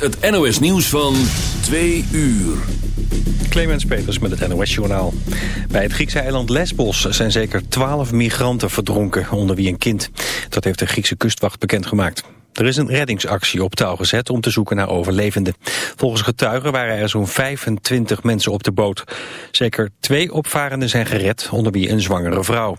het NOS nieuws van 2 uur. Clemens Peters met het NOS-journaal. Bij het Griekse eiland Lesbos zijn zeker 12 migranten verdronken, onder wie een kind. Dat heeft de Griekse kustwacht bekendgemaakt. Er is een reddingsactie op touw gezet om te zoeken naar overlevenden. Volgens getuigen waren er zo'n 25 mensen op de boot. Zeker twee opvarenden zijn gered, onder wie een zwangere vrouw.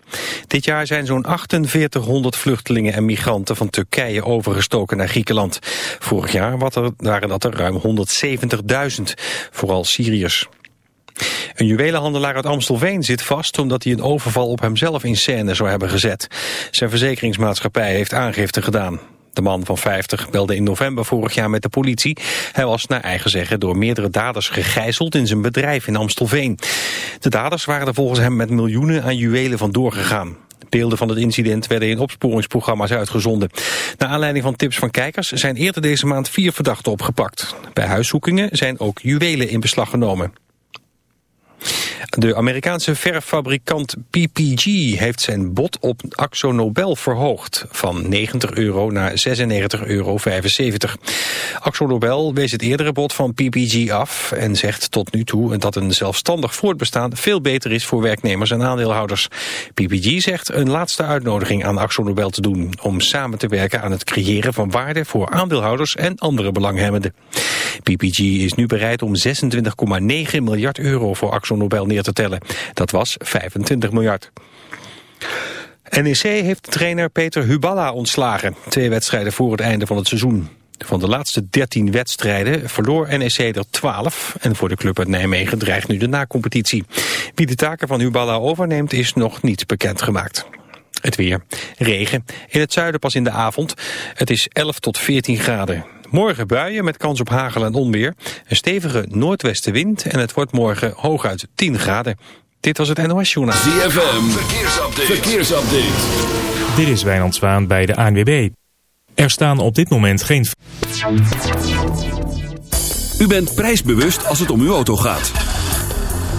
Dit jaar zijn zo'n 4800 vluchtelingen en migranten van Turkije overgestoken naar Griekenland. Vorig jaar waren dat er ruim 170.000, vooral Syriërs. Een juwelenhandelaar uit Amstelveen zit vast omdat hij een overval op hemzelf in scène zou hebben gezet. Zijn verzekeringsmaatschappij heeft aangifte gedaan. De man van 50 belde in november vorig jaar met de politie. Hij was naar eigen zeggen door meerdere daders gegijzeld in zijn bedrijf in Amstelveen. De daders waren er volgens hem met miljoenen aan juwelen vandoor gegaan. Beelden van het incident werden in opsporingsprogramma's uitgezonden. Naar aanleiding van tips van kijkers zijn eerder deze maand vier verdachten opgepakt. Bij huiszoekingen zijn ook juwelen in beslag genomen. De Amerikaanse verffabrikant PPG heeft zijn bod op Axo Nobel verhoogd van 90 euro naar 96,75 euro. Axo Nobel wees het eerdere bod van PPG af en zegt tot nu toe dat een zelfstandig voortbestaan veel beter is voor werknemers en aandeelhouders. PPG zegt een laatste uitnodiging aan Axo Nobel te doen om samen te werken aan het creëren van waarde voor aandeelhouders en andere belanghebbenden. PPG is nu bereid om 26,9 miljard euro voor Axo Nobel neer te tellen. Dat was 25 miljard. NEC heeft trainer Peter Huballa ontslagen. Twee wedstrijden voor het einde van het seizoen. Van de laatste 13 wedstrijden verloor NEC er 12. En voor de club uit Nijmegen dreigt nu de nacompetitie. Wie de taken van Huballa overneemt is nog niet bekendgemaakt. Het weer. Regen. In het zuiden pas in de avond. Het is 11 tot 14 graden. Morgen buien met kans op hagel en onweer. Een stevige noordwestenwind en het wordt morgen hooguit 10 graden. Dit was het NOS Journaal. ZFM, verkeersupdate. verkeersupdate. Dit is Wijnand Zwaan bij de ANWB. Er staan op dit moment geen... U bent prijsbewust als het om uw auto gaat.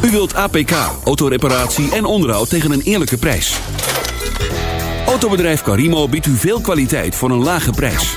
U wilt APK, autoreparatie en onderhoud tegen een eerlijke prijs. Autobedrijf Carimo biedt u veel kwaliteit voor een lage prijs.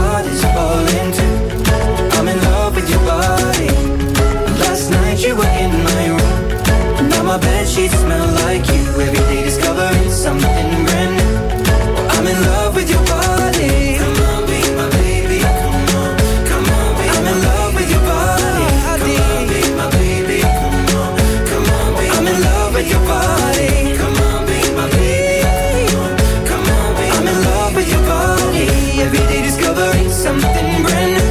sheets smell like you. Every day discovering something brand new. I'm in love with your body. Come on, be my baby. Come on, come on, be I'm in love with your body. Come on, be my baby. Come on, come on, be I'm in love with your body. Come on, be my baby. Come on, come on, be I'm in love with your body. Every day discovering something brand new.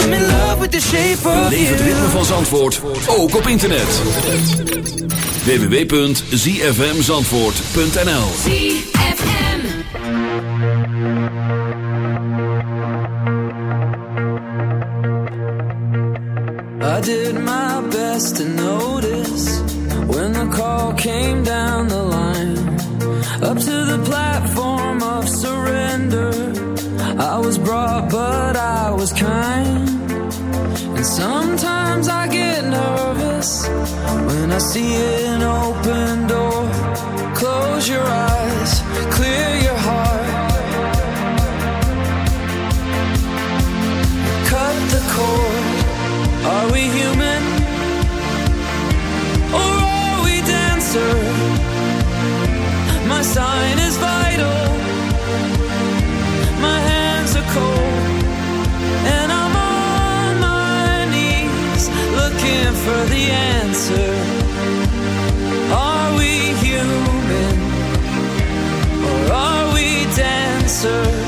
I'm in love with the shape of Beleef het ritme van Zandvoort, ook op internet. www.zfmzandvoort.nl ZFM. I did my best I see an open door. Close your eyes, clear your heart. Cut the cord. Are we human? Or are we dancer? My sign is vital. My hands are cold. And I'm on my knees looking for the answer. answer.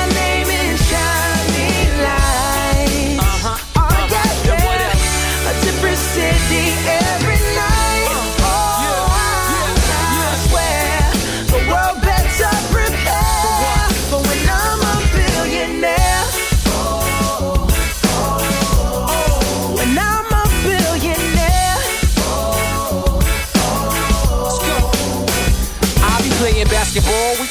basketball the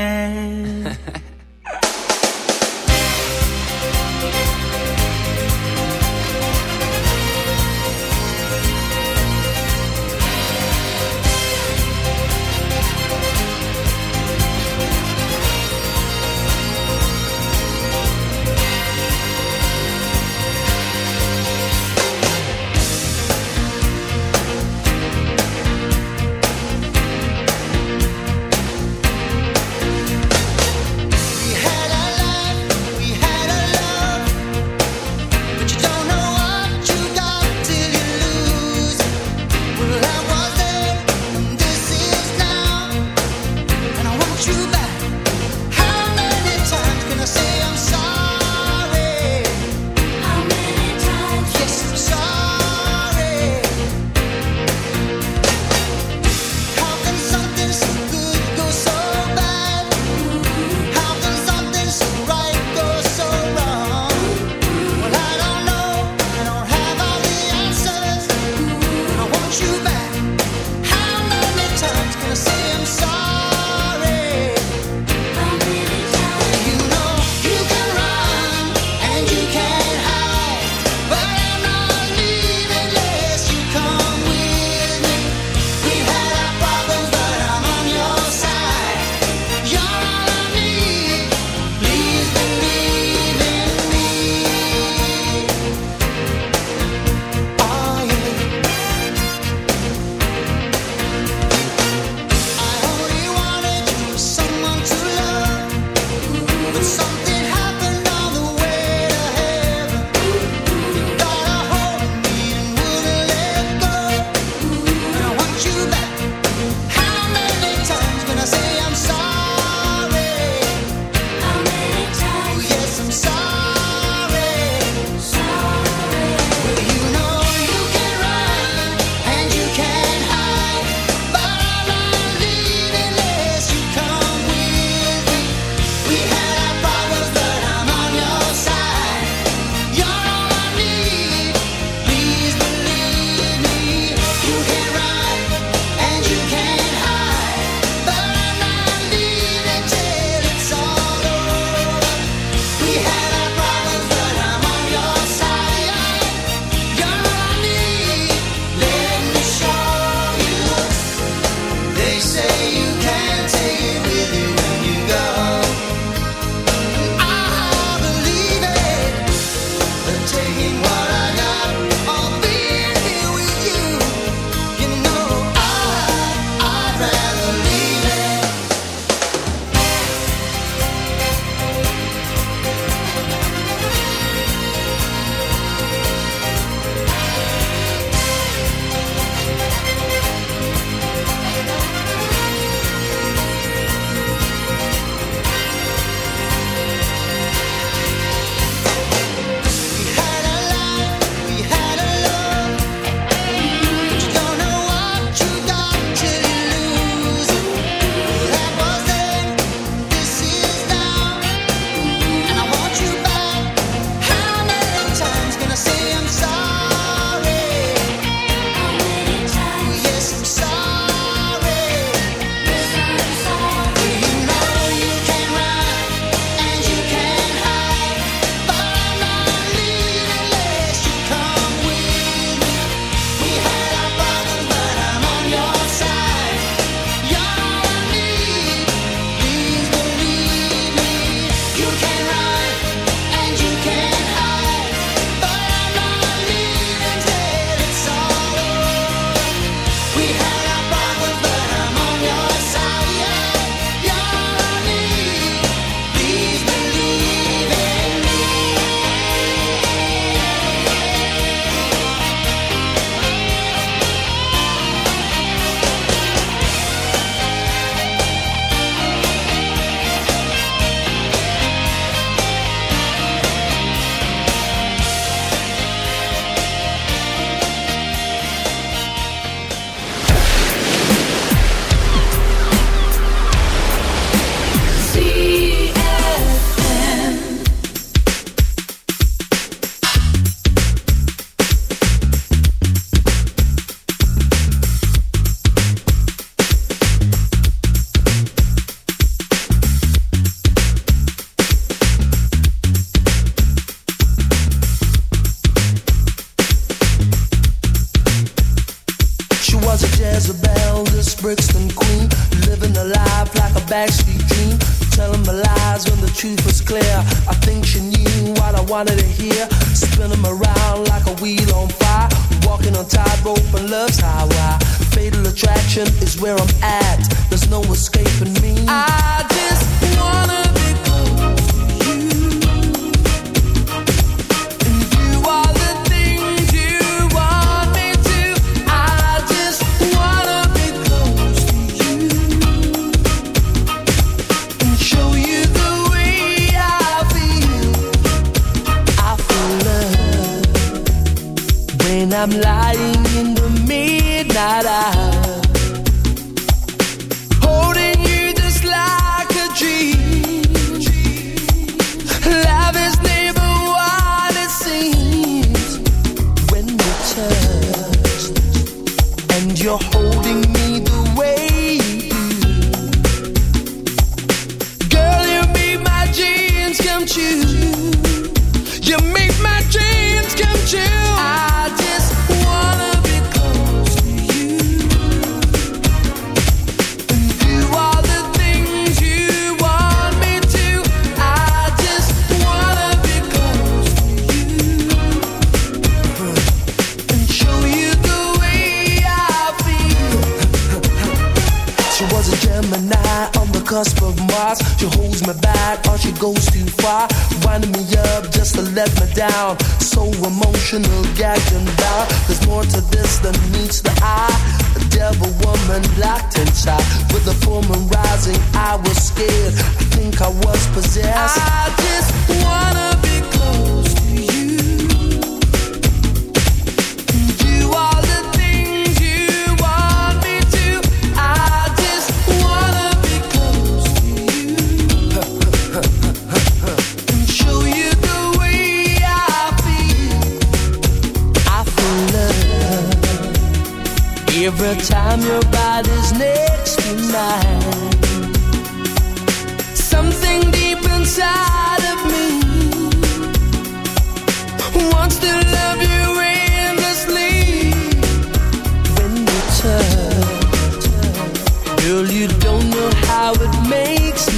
I'm lying.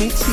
me to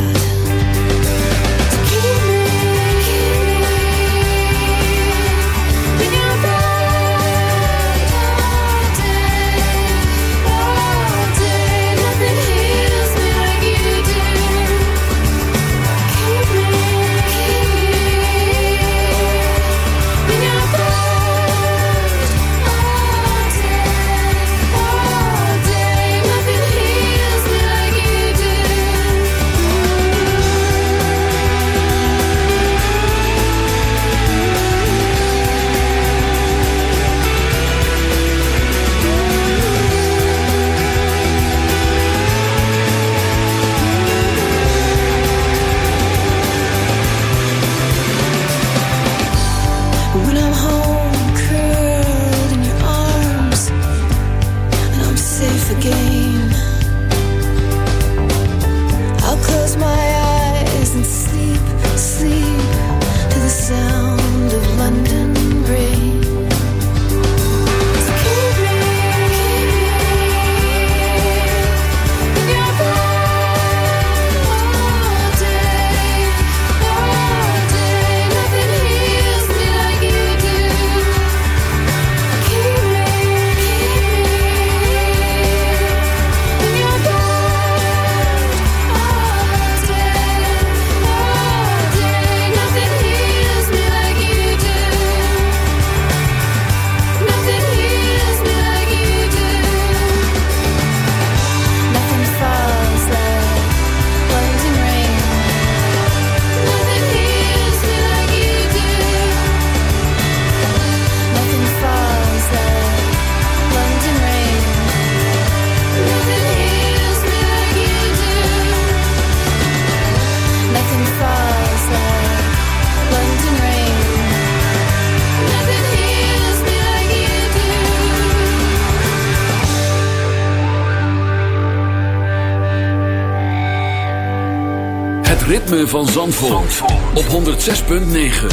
van Zandvoort, Zandvoort. op 106.9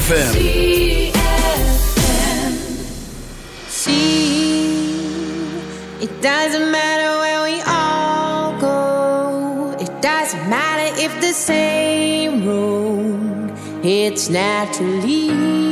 FM See, it doesn't matter where we all go. It doesn't matter if the same road It's naturally.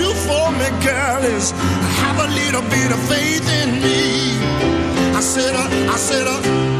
do for me, girl, is have a little bit of faith in me. I said, uh, I said, uh,